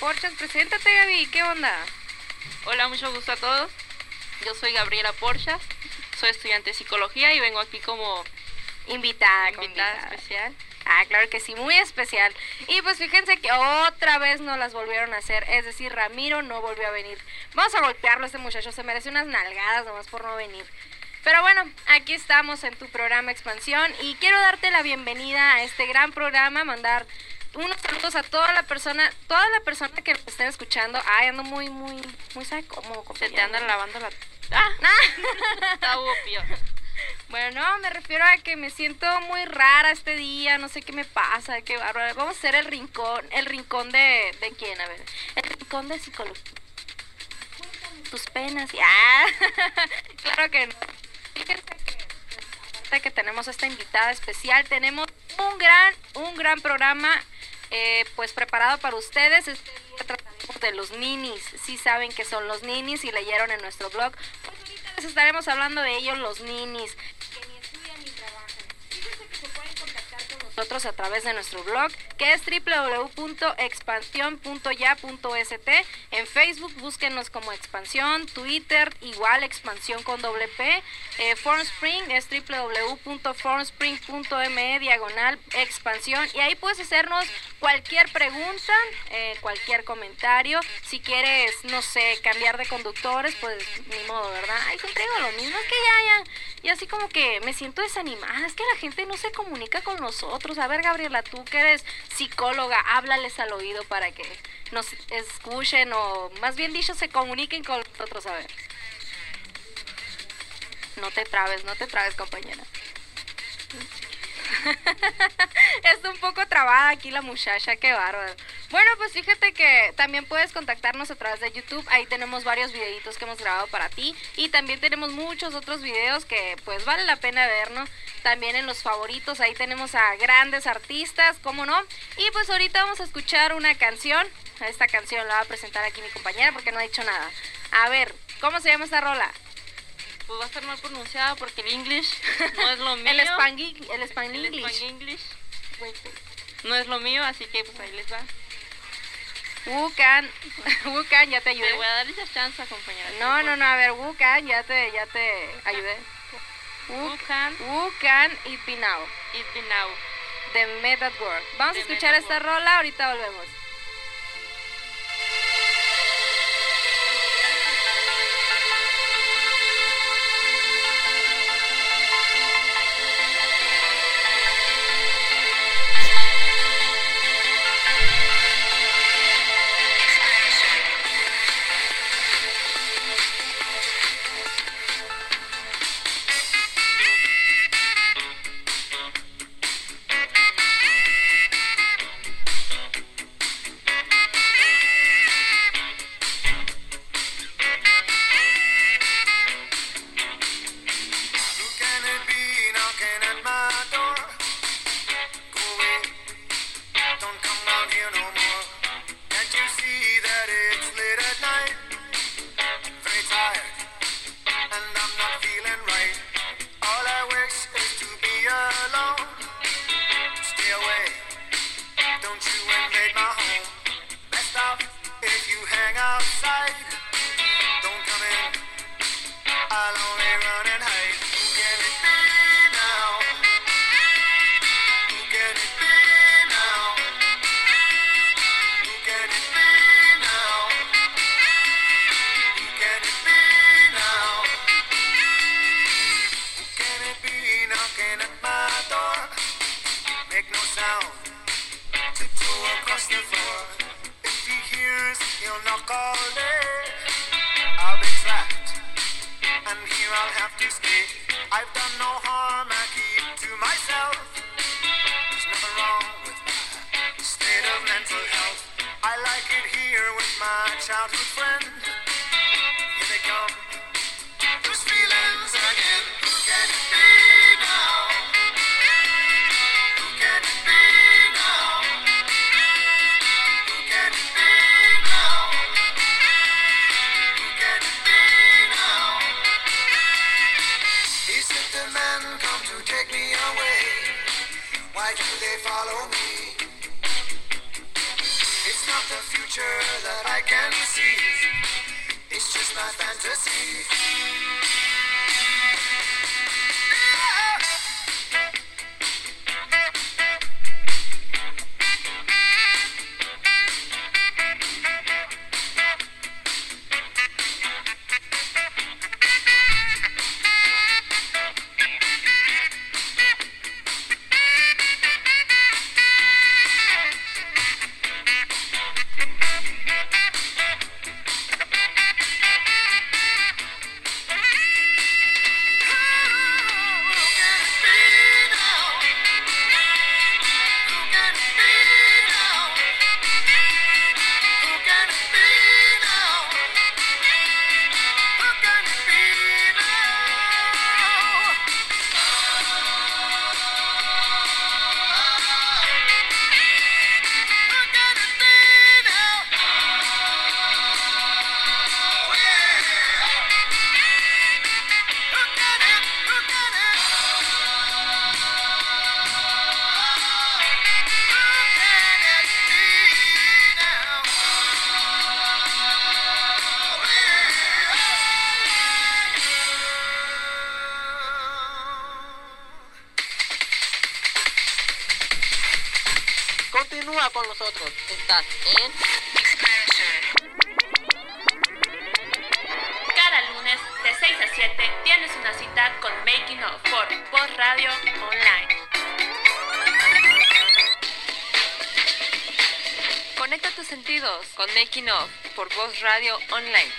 Porchas. Preséntate Gaby, ¿qué onda? Hola, mucho gusto a todos. Yo soy Gabriela Porchas, soy estudiante de psicología y vengo aquí como Invitada, invitada especial. Ah, claro que sí, muy especial. Y pues fíjense que otra vez no las volvieron a hacer, es decir, Ramiro no volvió a venir. Vamos a golpearlo, este muchacho se merece unas nalgadas nomás por no venir. Pero bueno, aquí estamos en tu programa Expansión y quiero darte la bienvenida a este gran programa, mandar unos saludos a toda la persona, toda la persona que me esté escuchando. Ay, ando muy, muy, muy sabe cómo, Se te andan lavando la... Ah, Está obvio. Bueno, no, me refiero a que me siento muy rara este día, no sé qué me pasa, qué bárbaro. Vamos a hacer el rincón, el rincón de, ¿de quién? A ver, el rincón de psicología. Tus penas, ya. claro que no. Fíjense que, que tenemos esta invitada especial, tenemos un gran, un gran programa, eh, pues preparado para ustedes. Este día trataremos de los ninis. Si saben que son los ninis y leyeron en nuestro blog, pues ahorita les estaremos hablando de ellos, los ninis, que ni estudian ni trabajan. Fíjense que se pueden contactar con nosotros a través de nuestro blog, que es www.expansión.ya.st. En Facebook búsquenos como Expansión, Twitter igual Expansión con doble P. Eh, Formspring es www.formspring.me diagonal Expansión y ahí puedes hacernos cualquier pregunta, eh, cualquier comentario. Si quieres, no sé, cambiar de conductores, pues ni modo, ¿verdad? Ay, siempre digo lo mismo, que ya, ya. Y así como que me siento desanimada, es que la gente no se comunica con nosotros. A ver, Gabriela, tú que eres psicóloga, háblales al oído para que nos escuchen o más bien dicho se comuniquen con nosotros. A ver. No te trabes, no te trabes, compañera. Está un poco trabada aquí la muchacha, qué bárbaro. Bueno, pues fíjate que también puedes contactarnos a través de YouTube. Ahí tenemos varios videitos que hemos grabado para ti. Y también tenemos muchos otros videos que pues vale la pena ver, ¿no? También en los favoritos, ahí tenemos a grandes artistas, ¿cómo no? Y pues ahorita vamos a escuchar una canción. Esta canción la va a presentar aquí mi compañera porque no ha dicho nada. A ver, ¿cómo se llama esta rola? Pues va a estar mal pronunciada porque el English no es lo mío. El Spangli, el Spanglish. Spanglish no es lo mío, así que pues ahí les va. Wukan, Wukan, ya te Te ayudé. voy a dar esa chance, compañera. No, no, no, a ver, Wukan, ya te, ya te ayudé. Who Wuk- can Wukan y Pinao, it be now? de Method World. Vamos a De escuchar esta rola, ahorita volvemos. out with friends. Con nosotros. Estás en Cada lunes de 6 a 7 tienes una cita con Making of por Voz Radio Online. Conecta tus sentidos con Making of por Voz Radio Online.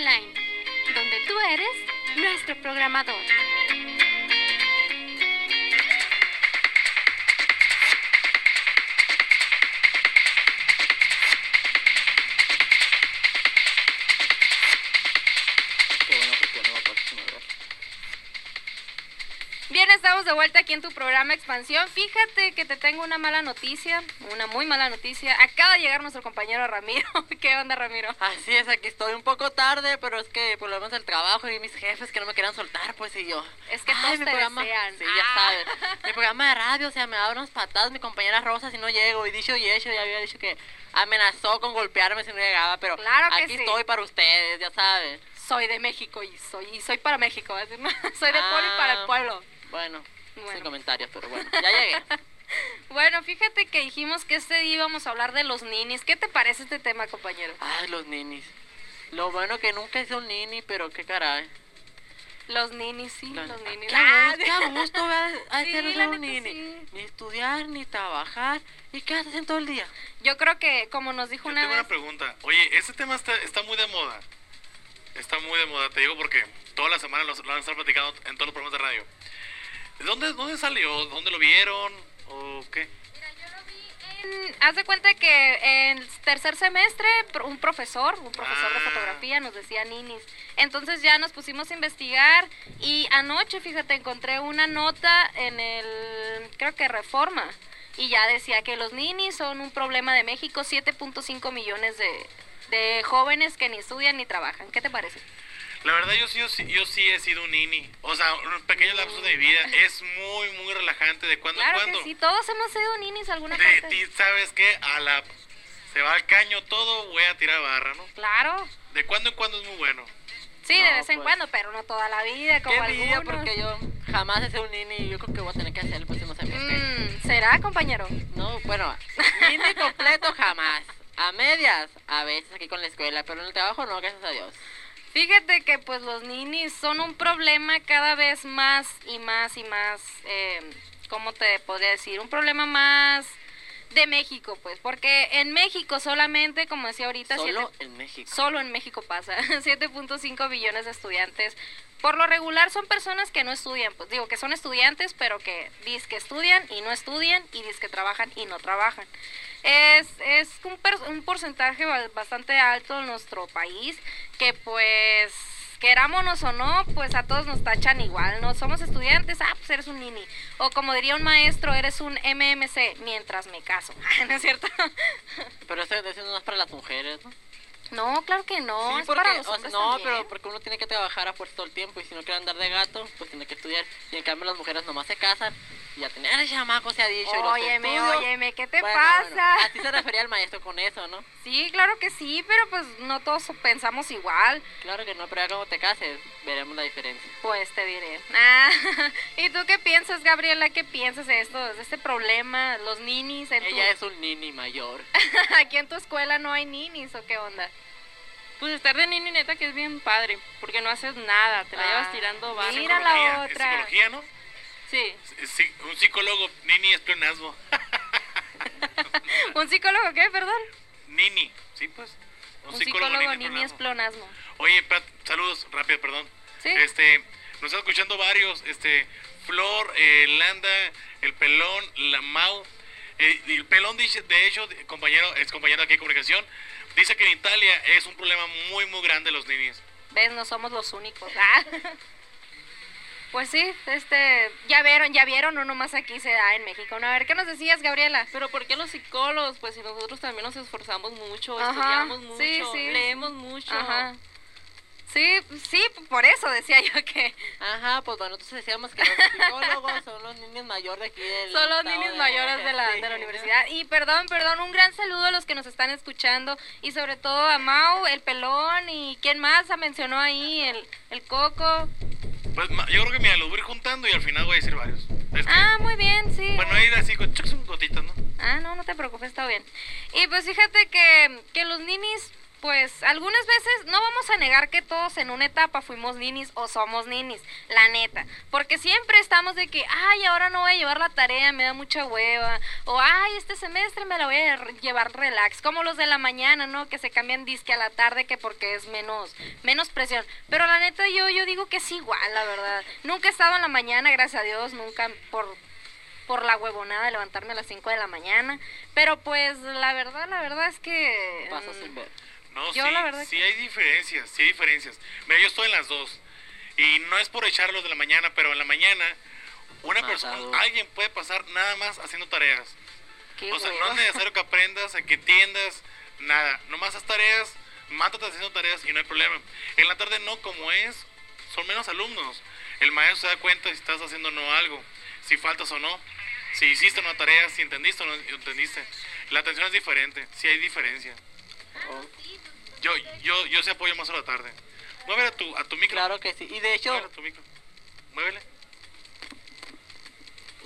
Donde tú eres nuestro programador. Estamos de vuelta aquí en tu programa Expansión. Fíjate que te tengo una mala noticia, una muy mala noticia. Acaba de llegar nuestro compañero Ramiro. ¿Qué onda, Ramiro? Así es, aquí estoy un poco tarde, pero es que por lo menos el trabajo y mis jefes que no me querían soltar, pues y yo. Es que Ay, todos mi te programa, desean. Sí, ya Ah. sabes. Mi programa de radio, o sea, me da unas patadas mi compañera Rosa si no llego. Y dicho y hecho, ya había dicho que amenazó con golpearme si no llegaba, pero Claro que aquí sí. estoy para ustedes, ya sabes. Soy de México y soy y soy para México. ¿vas a decir? soy de pueblo y para el Ah. pueblo. Bueno, Bueno. sin comentarios, pero bueno, ya llegué. Bueno, fíjate que dijimos que este día íbamos a hablar de los ninis. ¿Qué te parece este tema, compañero? Ay, los ninis. Lo bueno que nunca hice un nini, pero qué caray. Los ninis, sí, Los- los ninis. Qué Ah, gusto, Sí, nini. sí. Ni estudiar, ni trabajar. ¿Y qué haces en todo el día? Yo creo que, como nos dijo Yo una tengo vez... una pregunta. Oye, este tema está, está muy de moda. Está muy de moda, te digo porque toda la semana lo, lo van a estar platicando en todos los programas de radio. ¿De ¿Dónde, ¿Dónde salió? ¿Dónde lo vieron? ¿O qué? Haz de cuenta que en tercer semestre un profesor, un profesor de Ah. fotografía nos decía ninis. Entonces ya nos pusimos a investigar y anoche, fíjate, encontré una nota en el, creo que Reforma, y ya decía que los ninis son un problema de México, 7.5 millones de, de jóvenes que ni estudian ni trabajan. ¿Qué te parece? La verdad, yo sí, yo, sí- yo sí he sido un nini. O sea, un pequeño lapso de mi vida. Es muy, muy relajante de cuando Claro en cuando. que sí, todos hemos sido ninis alguna De parte. ti, ¿sabes qué? A la... Se va al caño todo, voy a tirar barra, ¿no? Claro. De cuando en cuando es muy bueno. Sí, de No, vez en pues. cuando, pero no toda la vida, como Qué algunos. porque yo jamás he sido un nini y yo creo que voy a tener que hacer el próximo semestre. Mm, ¿Será, compañero? No, bueno, nini completo jamás. A medias, a veces aquí con la escuela, pero en el trabajo no, gracias a Dios. Fíjate que pues los ninis son un problema cada vez más y más y más, eh, ¿cómo te podría decir? Un problema más de México, pues, porque en México solamente, como decía ahorita, Solo siete- en México. solo en México pasa, 7.5 billones de estudiantes. Por lo regular son personas que no estudian, pues digo que son estudiantes, pero que dicen que estudian y no estudian y dicen que trabajan y no trabajan. Es, es un, per- un porcentaje ba- bastante alto en nuestro país que pues querámonos o no, pues a todos nos tachan igual, ¿no? Somos estudiantes, ah, pues eres un nini. O como diría un maestro, eres un MMC, mientras me caso. ¿No es cierto? Pero eso, eso no es para las mujeres, ¿no? No, claro que no, Sí, es porque, para los hombres no, también. pero porque uno tiene que trabajar a fuerza todo el tiempo y si no quiere andar de gato, pues tiene que estudiar. Y en cambio las mujeres nomás se casan y ya tener chamaco se ha dicho. y los Óyeme, estudios- óyeme, ¿qué te Bueno, pasa? bueno, así se refería el maestro con eso, ¿no? Sí, claro que sí, pero pues no todos pensamos igual. Claro que no, pero ya cuando te cases veremos la diferencia. Pues te diré. Ah, ¿Y tú qué piensas, Gabriela? ¿Qué piensas de esto, de este problema? Los ninis en tu... Ella es un nini mayor. Aquí en tu escuela no hay ninis o qué onda? Pues estar de nini neta que es bien padre, porque no haces nada, te la Ah, llevas tirando barro. mira la Psicología, es otra. psicología, ¿no? Sí, un psicólogo, Nini es pleonasmo. ¿Un psicólogo qué, perdón? Nini, sí, pues. Un psicólogo Nini nini es pleonasmo. Oye, Pat, saludos, rápido, perdón. Sí. Este, nos están escuchando varios, este, Flor, eh, Landa, el Pelón, la Mau. Eh, el Pelón dice, de hecho, compañero, es compañero aquí de comunicación, dice que en Italia es un problema muy, muy grande los ninis. ¿Ves? No somos los únicos. Ah. Pues sí, este, ya vieron, ya vieron, no nomás aquí se da en México. No, a ver, ¿qué nos decías, Gabriela? pero ¿por qué los psicólogos? Pues si nosotros también nos esforzamos mucho, Ajá, estudiamos mucho, sí, sí. leemos mucho. Ajá. Sí, sí, por eso decía yo que Ajá, pues bueno, entonces decíamos que los psicólogos son los niños mayores de aquí del son los niños de- mayores de la, de la universidad. Y perdón, perdón, un gran saludo a los que nos están escuchando y sobre todo a Mau, el pelón y quién más se mencionó ahí, el, el coco. Pues ma- yo creo que mira, los voy a ir juntando y al final voy a decir varios. Es que, Ah, muy bien, sí. bueno, ir así con gotitas, ¿no? Ah, no, no te preocupes, está bien. Y pues fíjate que, que los ninis, pues algunas veces no vamos a negar que todos en una etapa fuimos ninis o somos ninis, la neta. Porque siempre estamos de que, ay, ahora no voy a llevar la tarea, me da mucha hueva. O, ay, este semestre me la voy a llevar relax. Como los de la mañana, ¿no? Que se cambian disque a la tarde que porque es menos, menos presión. Pero la neta yo, yo digo que es igual, la verdad. Nunca he estado en la mañana, gracias a Dios, nunca por por la huevonada de levantarme a las 5 de la mañana. Pero pues la verdad, la verdad es que... Pasas mm, sin ver. No, Yo sí, la verdad sí que- hay diferencias, sí hay diferencias. Mira, yo estoy en las dos. Y no es por echarlos de la mañana, pero en la mañana una persona, alguien puede pasar nada más haciendo tareas. qué O sea, no es necesario que aprendas, a que entiendas, nada. Nomás haz tareas, mátate haciendo tareas y no hay problema. En la tarde no, como es, son menos alumnos. El maestro se da cuenta si estás haciendo o no algo, si faltas o no, si hiciste una tarea, si entendiste o no entendiste. La atención es diferente, sí hay diferencia. Oh, Yo, yo, yo sí apoyo más a la tarde. Muévele a tu, a tu micro. claro que sí. Y de hecho, Muévele a tu micro. Muévele.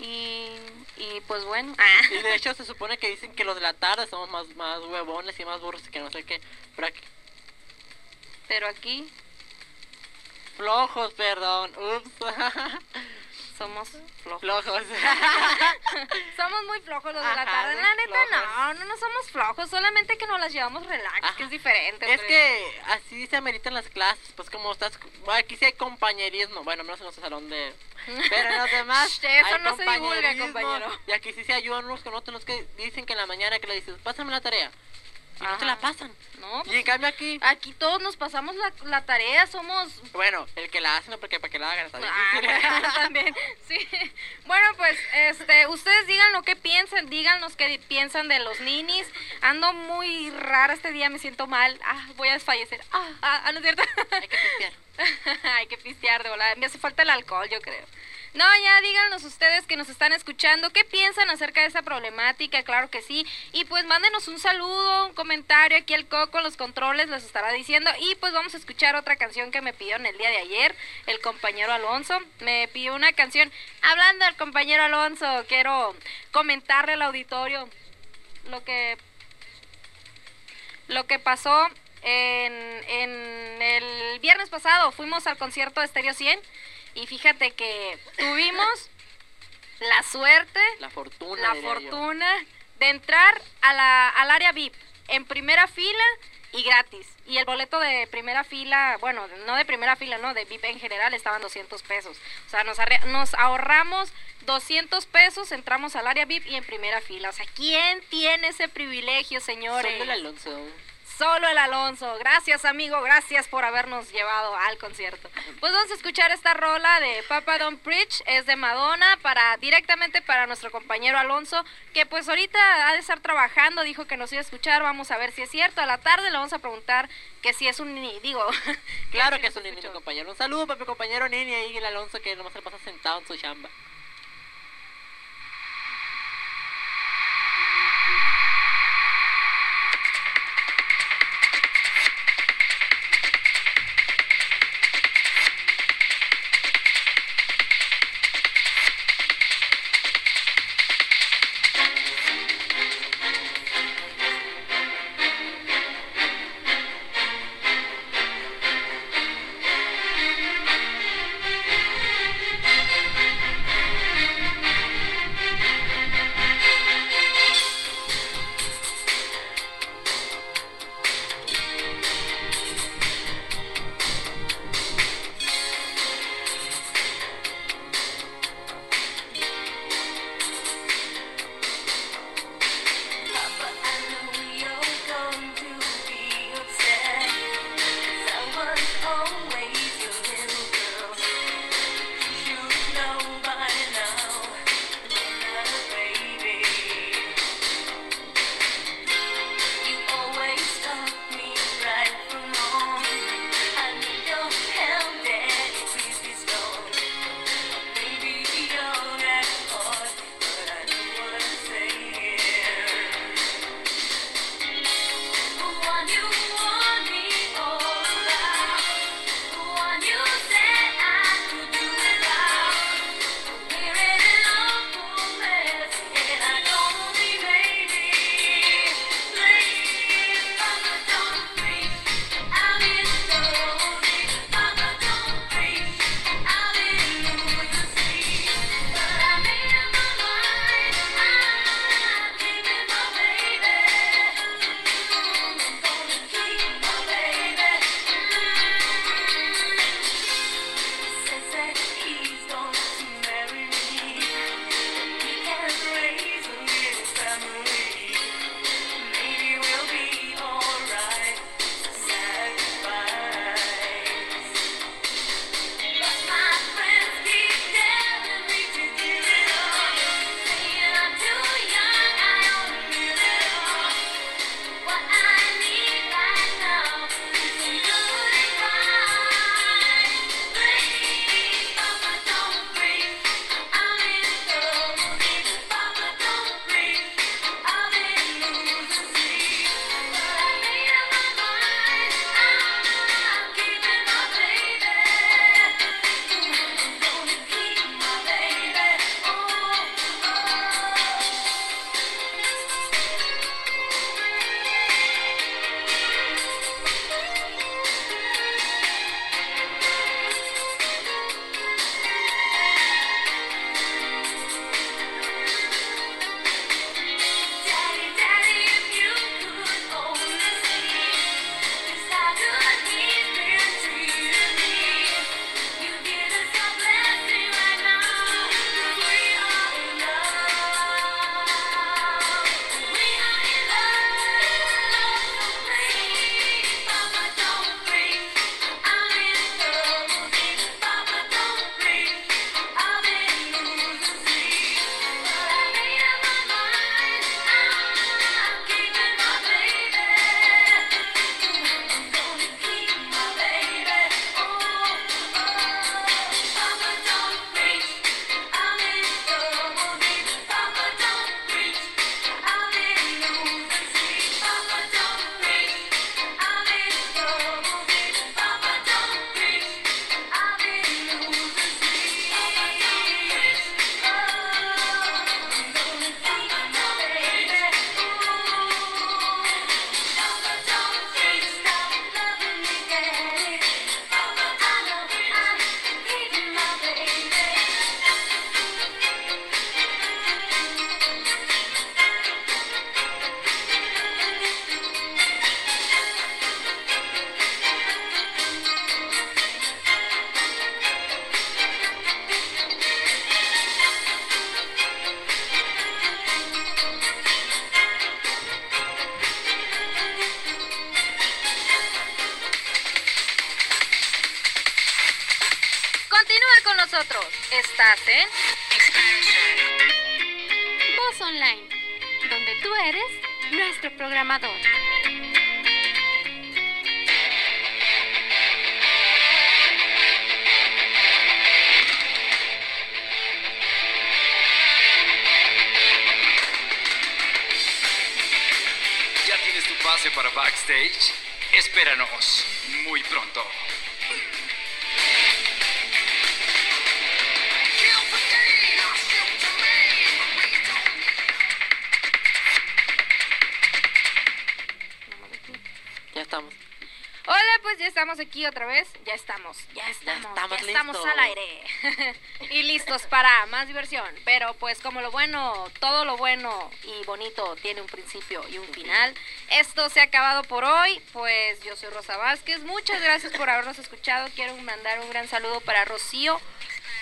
Y, y pues bueno. Ah. y de hecho se supone que dicen que los de la tarde somos más, más huevones y más burros y que no sé qué. Pero aquí, Pero aquí flojos, perdón. Ups. somos flojos. flojos. somos muy flojos los de la tarde. La neta, flojos. no, no, no somos flojos. Solamente que nos las llevamos relax, Ajá. que es diferente. Es que así se ameritan las clases, pues como estás, aquí sí hay compañerismo, bueno, menos en nuestro salón de... Pero en los demás eso hay no se divulga, compañero. Y aquí sí se ayudan unos con otros, los que dicen que en la mañana que le dices, pásame la tarea, y no te la pasan. No, Y pues, en cambio aquí, aquí todos nos pasamos la, la tarea, somos bueno, el que la hace, no, porque para que la hagan, está Ah, también, sí. Bueno, pues, este, ustedes digan lo que piensan, díganos qué piensan de los ninis. Ando muy rara este día, me siento mal. Ah, voy a desfallecer. Ah, ah, ah, no es cierto. Hay que pistear. Hay que pistear de volada. Me hace falta el alcohol, yo creo. No, ya díganos ustedes que nos están escuchando, ¿qué piensan acerca de esa problemática? Claro que sí. Y pues mándenos un saludo, un comentario aquí el Coco, los controles les estará diciendo. Y pues vamos a escuchar otra canción que me pidieron el día de ayer, el compañero Alonso. Me pidió una canción. Hablando del compañero Alonso, quiero comentarle al auditorio lo que lo que pasó en, en el viernes pasado. Fuimos al concierto de Stereo 100 y fíjate que tuvimos la suerte, La fortuna. la yo. fortuna de entrar a la, al área VIP en primera fila y gratis. Y el boleto de primera fila, bueno, no de primera fila, no, de VIP en general estaban 200 pesos. O sea, nos, ahorramos 200 pesos, entramos al área VIP y en primera fila. O sea, ¿quién tiene ese privilegio, señores? Alonso. Solo el Alonso. Gracias, amigo. Gracias por habernos llevado al concierto. Pues vamos a escuchar esta rola de Papa Don't Preach. Es de Madonna para directamente para nuestro compañero Alonso, que pues ahorita ha de estar trabajando. Dijo que nos iba a escuchar. Vamos a ver si es cierto. A la tarde le vamos a preguntar que si es un ni- digo. Claro que es un niño, escuchó. compañero. Un saludo para mi compañero Nini ahí, el Alonso, que nomás se pasa sentado en su chamba. Pase para backstage? Espéranos muy pronto. Ya estamos. Hola, pues ya estamos aquí otra vez. Ya estamos, ya estamos, estamos ya estamos listos. al aire. y listos para más diversión. Pero pues como lo bueno, todo lo bueno y bonito tiene un principio y un final. Esto se ha acabado por hoy. Pues yo soy Rosa Vázquez. Muchas gracias por habernos escuchado. Quiero mandar un gran saludo para Rocío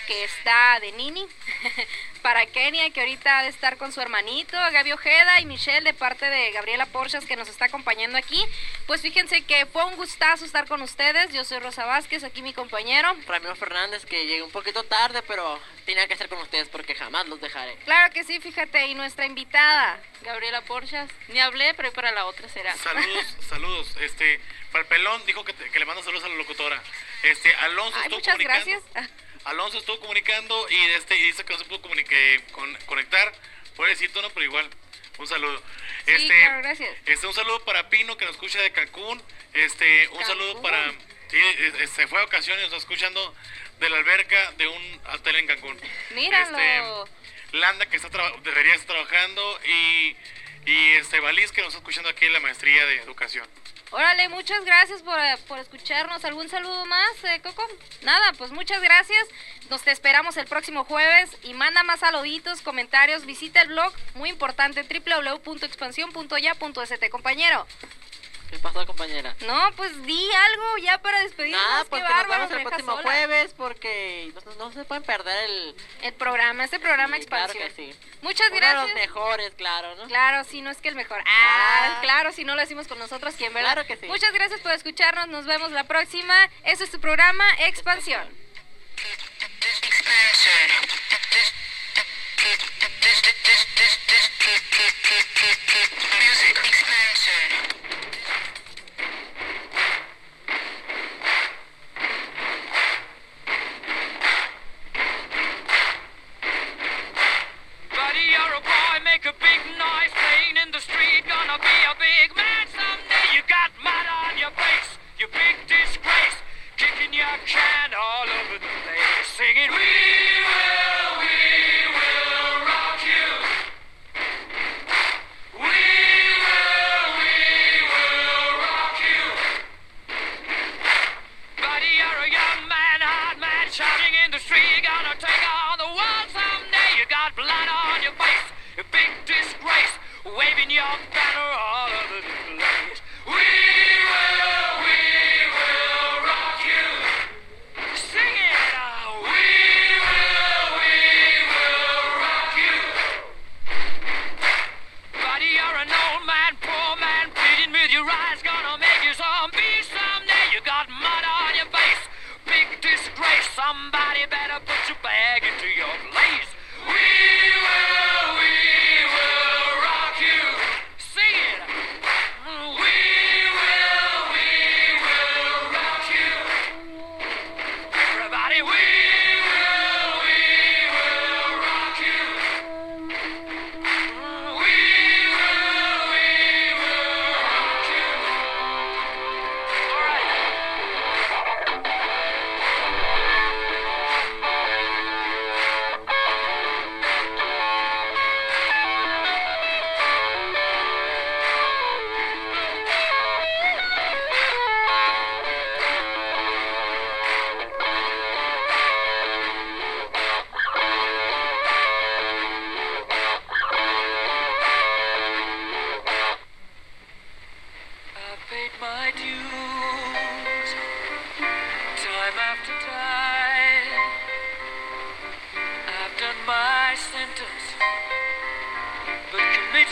que está de Nini, para Kenia, que ahorita ha de estar con su hermanito, Gaby Ojeda y Michelle, de parte de Gabriela Porchas, que nos está acompañando aquí. Pues fíjense que fue un gustazo estar con ustedes. Yo soy Rosa Vázquez, aquí mi compañero. Ramiro Fernández, que llegué un poquito tarde, pero tenía que estar con ustedes porque jamás los dejaré. Claro que sí, fíjate, y nuestra invitada. Gabriela Porchas. Ni hablé, pero para la otra será. Saludos, saludos. Este, para el pelón dijo que, te- que le manda saludos a la locutora. Este, Alonso Ay, muchas gracias. Alonso estuvo comunicando y este y dice que no se pudo con- conectar. Puede decir tono, pero igual. Un saludo. Sí, Este, claro, gracias. este, un saludo para Pino que nos escucha de Cancún. Este, un Cancún. saludo para sí, fue a ocasiones, nos está escuchando de la alberca de un hotel en Cancún. Míralo. Este, Landa que está debería estar trabajando y y este Balis que nos está escuchando aquí en la maestría de educación. Órale, muchas gracias por, eh, por escucharnos. ¿Algún saludo más, eh, Coco? Nada, pues muchas gracias. Nos te esperamos el próximo jueves y manda más saluditos, comentarios. Visita el blog, muy importante, www.expansión.ya.st, compañero. ¿Qué pasó, compañera? No, pues di algo ya para despedirnos. Nada, qué pues que nos bárbaro, vemos el próximo sola. jueves porque no, no se pueden perder el... El programa, este programa Sí, claro Expansión. que sí. Muchas Uno de gracias. los mejores, claro, ¿no? Claro, sí, no es que el mejor. Ah, Ah. claro, si no lo decimos con nosotros, ¿quién, verdad? Claro que sí. Muchas gracias por escucharnos. Nos vemos la próxima. Eso es tu programa Expansión. Buddy, Singing, We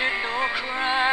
No nor.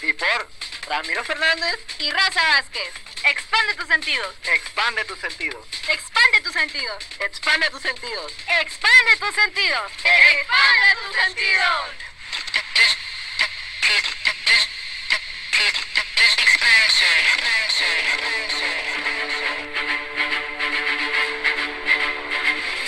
Ti por Ramiro Fernández. Y Raza Vázquez, expande tus sentidos. Expande tus sentidos. Expande tus sentidos. Expande tus sentidos. Expande tus sentidos. Expande tus sentidos.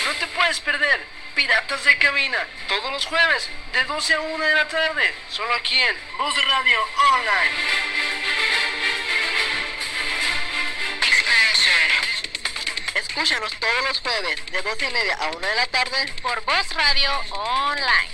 No te puedes perder Piratas de Cabina todos los jueves de 12 a 1 de la tarde, solo aquí en Voz Radio Online. Escúchanos todos los jueves de 12 y media a 1 de la tarde Por Voz Radio Online.